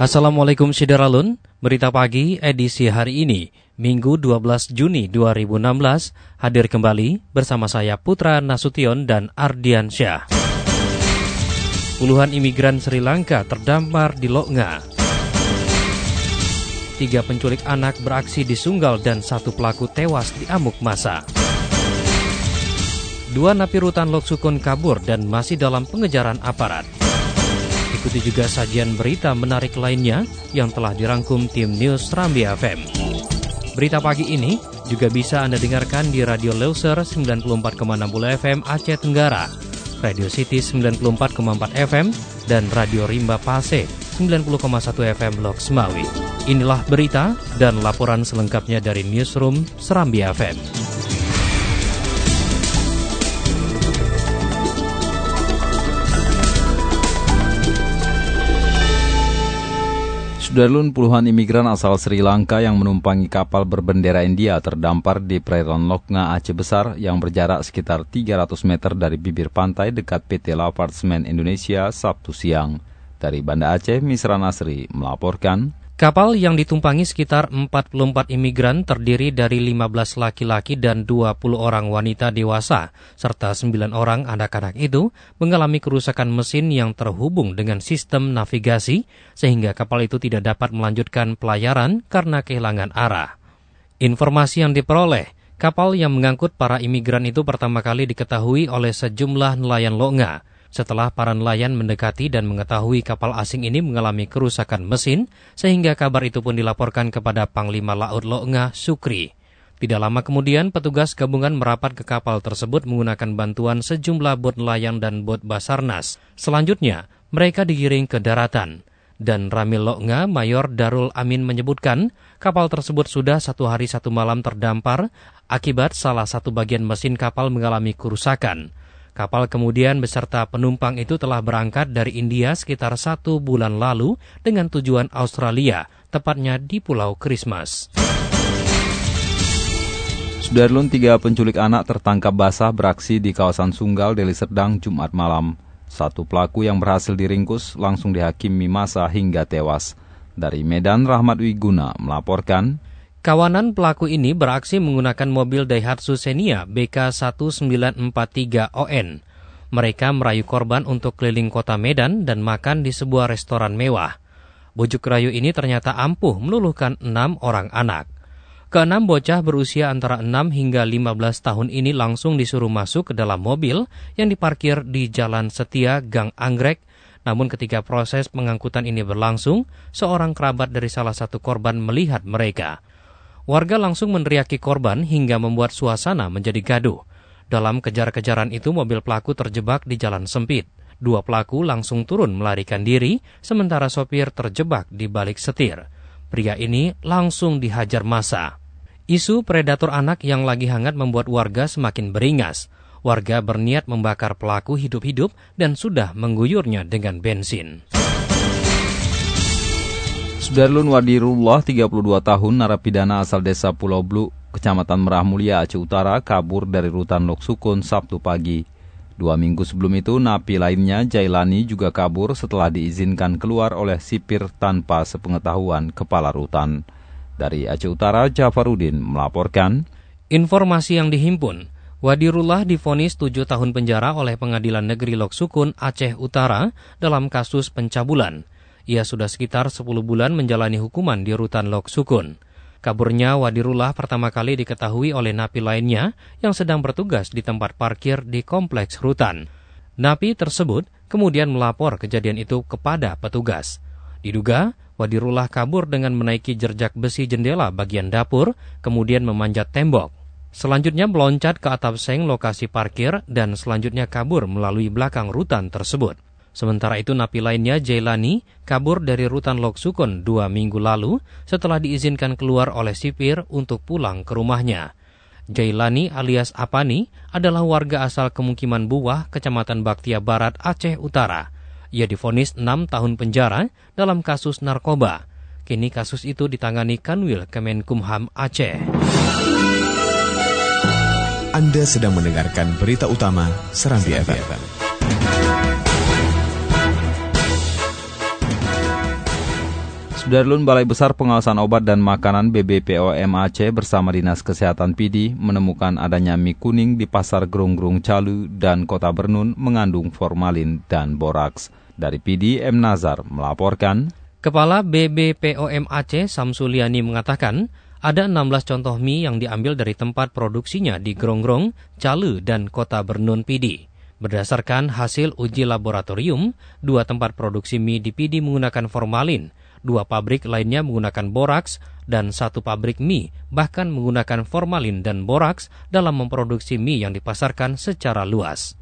Assalamualaikum Syederalun, berita pagi edisi hari ini, Minggu 12 Juni 2016, hadir kembali bersama saya Putra Nasution dan Ardian Syah. Puluhan imigran Sri Lanka terdampar di Loknga. Tiga penculik anak beraksi di Sunggal dan satu pelaku tewas di amuk masa. Dua napi rutan Loksukun kabur dan masih dalam pengejaran aparat. Ikuti juga sajian berita menarik lainnya yang telah dirangkum tim News Rambi FM. Berita pagi ini juga bisa Anda dengarkan di Radio Loser 94,60 FM Aceh Tenggara, Radio City 94,4 FM, dan Radio Rimba Pase 90,1 FM Lok Semawi. Inilah berita dan laporan selengkapnya dari Newsroom Serambi FM. Sudarlun puluhan imigran asal Sri Lanka yang menumpangi kapal berbendera India terdampar di perairan Lokna Aceh Besar yang berjarak sekitar 300 meter dari bibir pantai dekat PT Lapartsmen Indonesia Sabtu siang. Dari Banda Aceh, Misra Nasri melaporkan, Kapal yang ditumpangi sekitar 44 imigran terdiri dari 15 laki-laki dan 20 orang wanita dewasa, serta 9 orang anak-anak itu mengalami kerusakan mesin yang terhubung dengan sistem navigasi, sehingga kapal itu tidak dapat melanjutkan pelayaran karena kehilangan arah. Informasi yang diperoleh, kapal yang mengangkut para imigran itu pertama kali diketahui oleh sejumlah nelayan Longa, setelah para nelayan mendekati dan mengetahui kapal asing ini mengalami kerusakan mesin, sehingga kabar itu pun dilaporkan kepada Panglima Laut Loenga Sukri. Tidak lama kemudian, petugas gabungan merapat ke kapal tersebut menggunakan bantuan sejumlah bot nelayan dan bot basarnas. Selanjutnya, mereka digiring ke daratan. Dan Ramil Loenga, Mayor Darul Amin menyebutkan, kapal tersebut sudah satu hari satu malam terdampar akibat salah satu bagian mesin kapal mengalami kerusakan. Kapal kemudian beserta penumpang itu telah berangkat dari India sekitar satu bulan lalu dengan tujuan Australia, tepatnya di Pulau Christmas. Sudarlun tiga penculik anak tertangkap basah beraksi di kawasan Sunggal, Deli Serdang, Jumat malam. Satu pelaku yang berhasil diringkus langsung dihakimi masa hingga tewas. Dari Medan, Rahmat Wiguna melaporkan, Kawanan pelaku ini beraksi menggunakan mobil Daihatsu Xenia BK1943ON. Mereka merayu korban untuk keliling kota Medan dan makan di sebuah restoran mewah. Bujuk rayu ini ternyata ampuh meluluhkan enam orang anak. Keenam bocah berusia antara 6 hingga 15 tahun ini langsung disuruh masuk ke dalam mobil yang diparkir di Jalan Setia Gang Anggrek namun ketika proses pengangkutan ini berlangsung, seorang kerabat dari salah satu korban melihat mereka. Warga langsung meneriaki korban hingga membuat suasana menjadi gaduh. Dalam kejar-kejaran itu mobil pelaku terjebak di jalan sempit. Dua pelaku langsung turun melarikan diri, sementara sopir terjebak di balik setir. Pria ini langsung dihajar masa. Isu predator anak yang lagi hangat membuat warga semakin beringas. Warga berniat membakar pelaku hidup-hidup dan sudah mengguyurnya dengan bensin. Sudarlun Wadirullah, 32 tahun, narapidana asal desa Pulau Blu, Kecamatan Merah Mulia, Aceh Utara, kabur dari rutan Loksukun Sabtu pagi. Dua minggu sebelum itu, napi lainnya, Jailani, juga kabur setelah diizinkan keluar oleh sipir tanpa sepengetahuan kepala rutan. Dari Aceh Utara, Jafarudin melaporkan, Informasi yang dihimpun, Wadirullah difonis 7 tahun penjara oleh Pengadilan Negeri Loksukun, Aceh Utara dalam kasus pencabulan. Ia sudah sekitar 10 bulan menjalani hukuman di rutan Lok Sukun. Kaburnya Wadirullah pertama kali diketahui oleh napi lainnya yang sedang bertugas di tempat parkir di kompleks rutan. Napi tersebut kemudian melapor kejadian itu kepada petugas. Diduga, Wadirullah kabur dengan menaiki jerjak besi jendela bagian dapur, kemudian memanjat tembok. Selanjutnya meloncat ke atap seng lokasi parkir dan selanjutnya kabur melalui belakang rutan tersebut. Sementara itu napi lainnya Jailani kabur dari rutan Lok Sukun dua minggu lalu setelah diizinkan keluar oleh sipir untuk pulang ke rumahnya. Jailani alias Apani adalah warga asal kemukiman Buah, Kecamatan Baktia Barat, Aceh Utara. Ia difonis 6 tahun penjara dalam kasus narkoba. Kini kasus itu ditangani Kanwil Kemenkumham Aceh. Anda sedang mendengarkan berita utama Serambi FM. Sudarlun Balai Besar Pengawasan Obat dan Makanan BBPOM Aceh bersama Dinas Kesehatan PD menemukan adanya mie kuning di Pasar Gerung-Gerung Calu dan Kota Bernun mengandung formalin dan boraks. Dari PD, M. Nazar melaporkan. Kepala BBPOM Aceh Samsuliani mengatakan, ada 16 contoh mie yang diambil dari tempat produksinya di Grongrong, Calu, dan Kota Bernun Pidi. Berdasarkan hasil uji laboratorium, dua tempat produksi mie di Pidi menggunakan formalin, dua pabrik lainnya menggunakan boraks, dan satu pabrik mie bahkan menggunakan formalin dan boraks dalam memproduksi mie yang dipasarkan secara luas.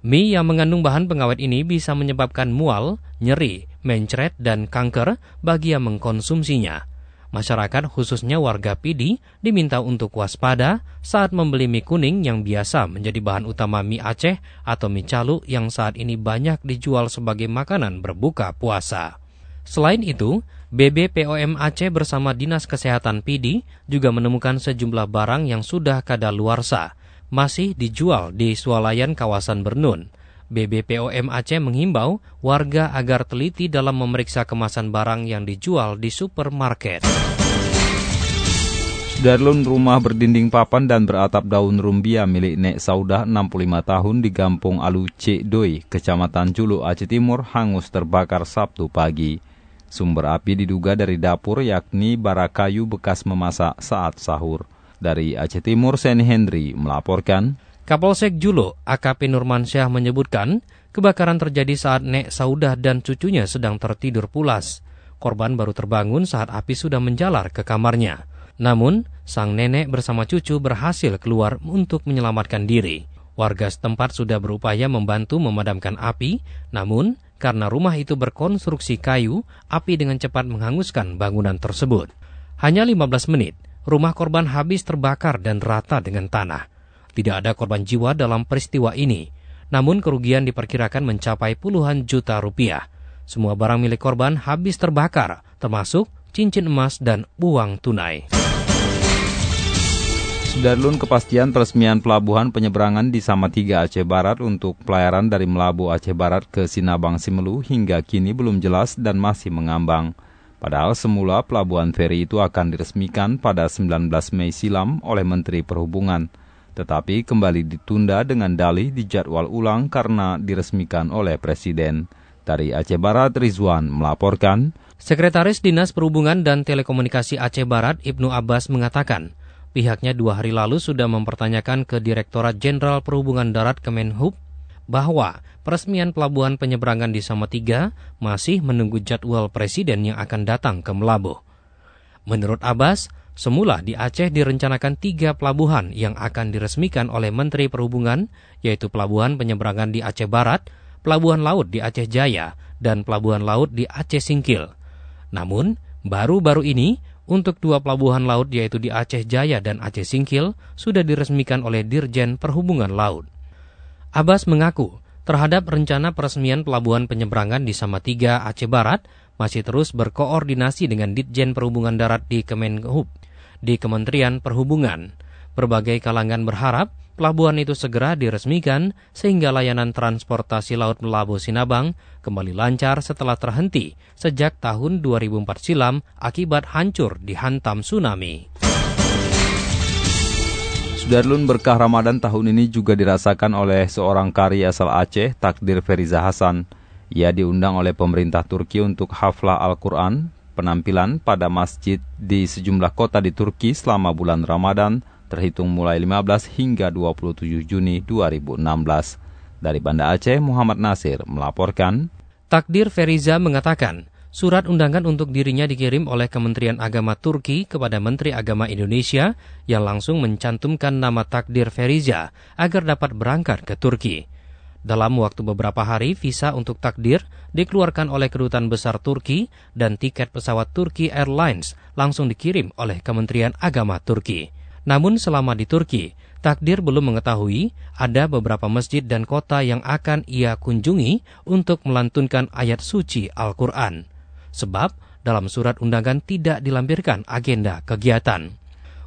Mie yang mengandung bahan pengawet ini bisa menyebabkan mual, nyeri, mencret, dan kanker bagi yang mengkonsumsinya. Masyarakat khususnya warga Pidi diminta untuk waspada saat membeli mie kuning yang biasa menjadi bahan utama mie Aceh atau mie calu yang saat ini banyak dijual sebagai makanan berbuka puasa. Selain itu, BBPOM Aceh bersama Dinas Kesehatan Pidi juga menemukan sejumlah barang yang sudah kadaluarsa masih dijual di swalayan kawasan Bernun. BBPOM Aceh menghimbau warga agar teliti dalam memeriksa kemasan barang yang dijual di supermarket. Darlun rumah berdinding papan dan beratap daun rumbia milik Nek Saudah 65 tahun di Gampung Alu Cik Doi, Kecamatan Julu, Aceh Timur, hangus terbakar Sabtu pagi. Sumber api diduga dari dapur yakni bara kayu bekas memasak saat sahur. Dari Aceh Timur, Seni Henry melaporkan. Kapolsek Julo, AKP Nurmansyah menyebutkan, kebakaran terjadi saat Nek Saudah dan cucunya sedang tertidur pulas. Korban baru terbangun saat api sudah menjalar ke kamarnya. Namun, sang nenek bersama cucu berhasil keluar untuk menyelamatkan diri. Warga setempat sudah berupaya membantu memadamkan api, namun karena rumah itu berkonstruksi kayu, api dengan cepat menghanguskan bangunan tersebut. Hanya 15 menit, rumah korban habis terbakar dan rata dengan tanah. Tidak ada korban jiwa dalam peristiwa ini, namun kerugian diperkirakan mencapai puluhan juta rupiah. Semua barang milik korban habis terbakar, termasuk cincin emas dan uang tunai. Sudarlun kepastian peresmian pelabuhan penyeberangan di Samatiga Aceh Barat untuk pelayaran dari Melabu Aceh Barat ke Sinabang Simelu hingga kini belum jelas dan masih mengambang. Padahal semula pelabuhan feri itu akan diresmikan pada 19 Mei silam oleh Menteri Perhubungan tetapi kembali ditunda dengan dalih dijadwal ulang karena diresmikan oleh Presiden. Dari Aceh Barat, Rizwan melaporkan. Sekretaris Dinas Perhubungan dan Telekomunikasi Aceh Barat, Ibnu Abbas mengatakan, pihaknya dua hari lalu sudah mempertanyakan ke Direktorat Jenderal Perhubungan Darat Kemenhub bahwa peresmian pelabuhan penyeberangan di Samatiga masih menunggu jadwal presiden yang akan datang ke Melabuh. Menurut Abbas, Semula di Aceh direncanakan tiga pelabuhan yang akan diresmikan oleh Menteri Perhubungan, yaitu Pelabuhan Penyeberangan di Aceh Barat, Pelabuhan Laut di Aceh Jaya, dan Pelabuhan Laut di Aceh Singkil. Namun, baru-baru ini, untuk dua pelabuhan laut yaitu di Aceh Jaya dan Aceh Singkil sudah diresmikan oleh Dirjen Perhubungan Laut. Abbas mengaku terhadap rencana peresmian pelabuhan penyeberangan di Samatiga, Aceh Barat masih terus berkoordinasi dengan Ditjen Perhubungan Darat di Kemenhub di Kementerian Perhubungan. Berbagai kalangan berharap pelabuhan itu segera diresmikan sehingga layanan transportasi laut Melabu Sinabang kembali lancar setelah terhenti sejak tahun 2004 silam akibat hancur dihantam tsunami. Sudarlun berkah Ramadan tahun ini juga dirasakan oleh seorang karya asal Aceh, Takdir Feriza Hasan. Ia diundang oleh pemerintah Turki untuk haflah Al-Quran penampilan pada masjid di sejumlah kota di Turki selama bulan Ramadan terhitung mulai 15 hingga 27 Juni 2016. Dari Banda Aceh, Muhammad Nasir melaporkan. Takdir Feriza mengatakan, Surat undangan untuk dirinya dikirim oleh Kementerian Agama Turki kepada Menteri Agama Indonesia yang langsung mencantumkan nama takdir Feriza agar dapat berangkat ke Turki. Dalam waktu beberapa hari, visa untuk takdir dikeluarkan oleh Kedutaan Besar Turki dan tiket pesawat Turki Airlines langsung dikirim oleh Kementerian Agama Turki. Namun selama di Turki, Takdir belum mengetahui ada beberapa masjid dan kota yang akan ia kunjungi untuk melantunkan ayat suci Al-Quran. Sebab dalam surat undangan tidak dilampirkan agenda kegiatan.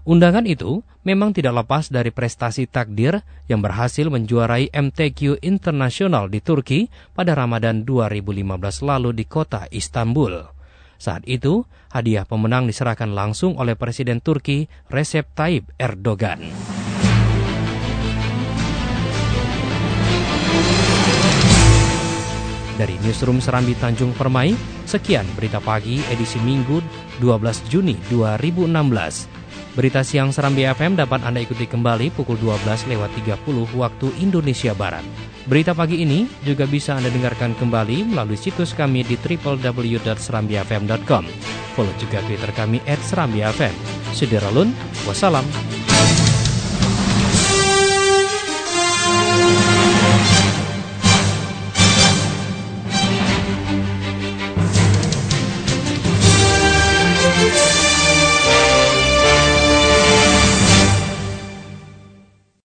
Undangan itu memang tidak lepas dari prestasi takdir yang berhasil menjuarai MTQ Internasional di Turki pada Ramadan 2015 lalu di kota Istanbul. Saat itu, hadiah pemenang diserahkan langsung oleh Presiden Turki Recep Tayyip Erdogan. Dari Newsroom Serambi Tanjung Permai, sekian berita pagi edisi Minggu 12 Juni 2016. Berita siang Serambi FM dapat Anda ikuti kembali pukul 12 lewat 30 waktu Indonesia Barat. Berita pagi ini juga bisa Anda dengarkan kembali melalui situs kami di www.serambifm.com. Follow juga Twitter kami at Serambi FM. Sudiralun, wassalam.